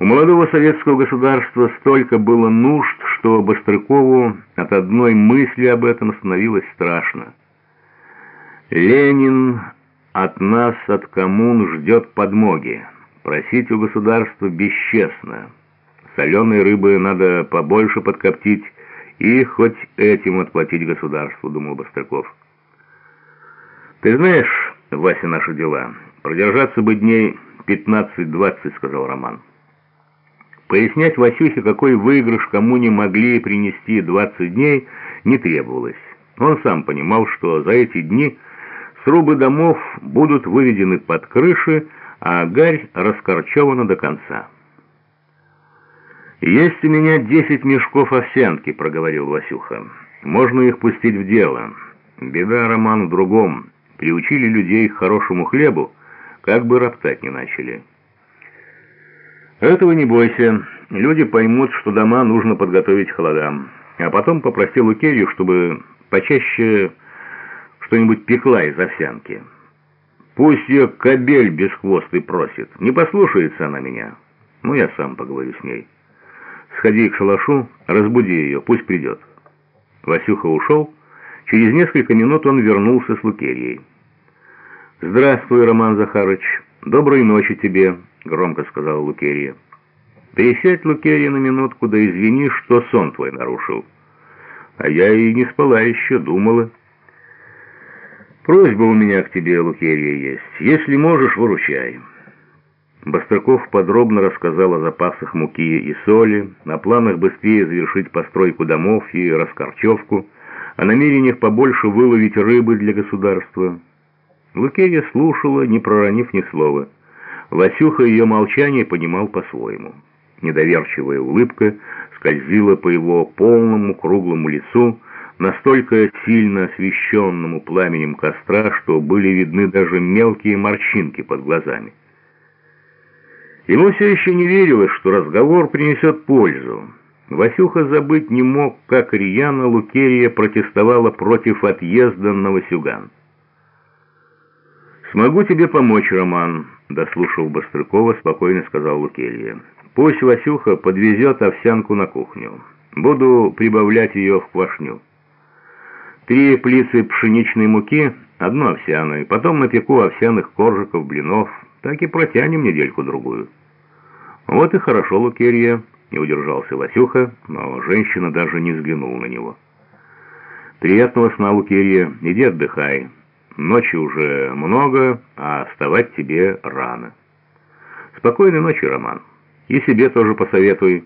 У молодого советского государства столько было нужд, что Бострыкову от одной мысли об этом становилось страшно. Ленин от нас, от коммун, ждет подмоги. Просить у государства бесчестно. Соленой рыбы надо побольше подкоптить и хоть этим отплатить государству, думал Бострыков. Ты знаешь, Вася, наши дела. Продержаться бы дней 15-20, сказал Роман. Пояснять Васюхе, какой выигрыш кому не могли принести 20 дней, не требовалось. Он сам понимал, что за эти дни срубы домов будут выведены под крыши, а гарь раскорчевана до конца. «Есть у меня десять мешков овсянки», — проговорил Васюха. «Можно их пустить в дело. Беда, Роман, в другом. Приучили людей к хорошему хлебу, как бы роптать не начали». «Этого не бойся. Люди поймут, что дома нужно подготовить холодам. А потом попросил у Керри, чтобы почаще что-нибудь пекла из овсянки. Пусть ее кобель бесхвостый просит. Не послушается она меня. Ну, я сам поговорю с ней. Сходи к шалашу, разбуди ее, пусть придет». Васюха ушел. Через несколько минут он вернулся с Лукерьей. «Здравствуй, Роман Захарыч. Доброй ночи тебе». — громко сказала Лукерия. «Пересядь, Лукерия, на минутку, да извини, что сон твой нарушил. А я и не спала еще, думала». «Просьба у меня к тебе, Лукерия, есть. Если можешь, выручай». Бастрыков подробно рассказал о запасах муки и соли, о планах быстрее завершить постройку домов и раскорчевку, о намерениях побольше выловить рыбы для государства. Лукерия слушала, не проронив ни слова. Васюха ее молчание понимал по-своему. Недоверчивая улыбка скользила по его полному круглому лицу, настолько сильно освещенному пламенем костра, что были видны даже мелкие морщинки под глазами. Ему все еще не верилось, что разговор принесет пользу. Васюха забыть не мог, как Рьяна Лукерия протестовала против отъезда на Васюган. «Смогу тебе помочь, Роман», — дослушав Бострыкова, спокойно сказал Лукелья. «Пусть Васюха подвезет овсянку на кухню. Буду прибавлять ее в квашню. Три плицы пшеничной муки, одну овсяную, потом напеку овсяных коржиков, блинов. Так и протянем недельку-другую». «Вот и хорошо, Лукерья», — не удержался Васюха, но женщина даже не взглянула на него. «Приятного сна, Лукерья, иди отдыхай». Ночи уже много, а вставать тебе рано. Спокойной ночи, Роман. И себе тоже посоветуй.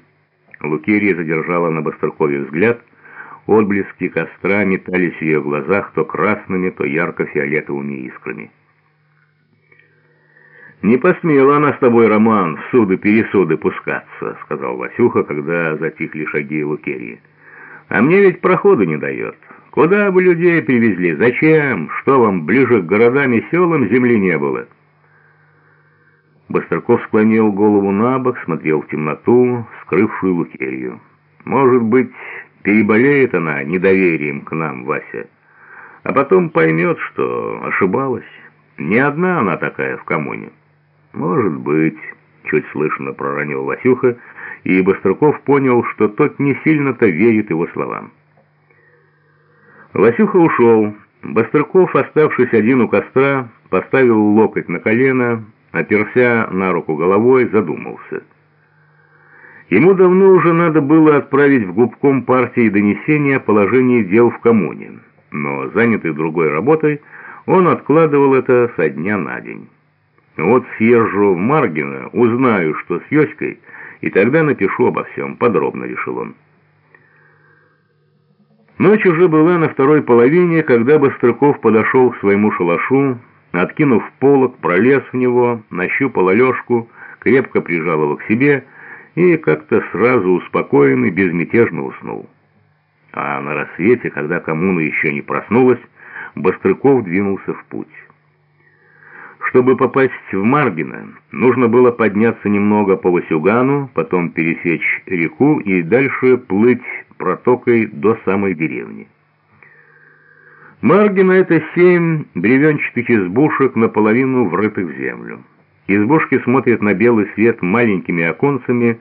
Лукерия задержала на Бастеркове взгляд. Отблески костра метались в ее глазах то красными, то ярко-фиолетовыми искрами. «Не посмела она с тобой, Роман, в суды-пересуды пускаться», — сказал Васюха, когда затихли шаги Лукерии. «А мне ведь прохода не дает». Куда бы людей привезли? Зачем? Что вам, ближе к городам и селам земли не было?» Бастраков склонил голову на бок, смотрел в темноту, скрывшую Лукерью. «Может быть, переболеет она недоверием к нам, Вася, а потом поймет, что ошибалась. Не одна она такая в коммуне». «Может быть», — чуть слышно проронил Васюха, и Бастраков понял, что тот не сильно-то верит его словам. Васюха ушел. Бастрыков, оставшись один у костра, поставил локоть на колено, оперся на руку головой, задумался. Ему давно уже надо было отправить в губком партии донесение о положении дел в коммуне, но, занятый другой работой, он откладывал это со дня на день. Вот съезжу в Маргино, узнаю, что с Йоськой, и тогда напишу обо всем, подробно решил он. Ночь уже была на второй половине, когда Бострыков подошел к своему шалашу, откинув полог, пролез в него, нащупал Алешку, крепко прижал его к себе и как-то сразу успокоенный, безмятежно уснул. А на рассвете, когда коммуна еще не проснулась, Бострыков двинулся в путь. Чтобы попасть в Маргино, нужно было подняться немного по Васюгану, потом пересечь реку и дальше плыть протокой до самой деревни. Маргино — это семь бревенчатых избушек, наполовину врытых в землю. Избушки смотрят на белый свет маленькими оконцами,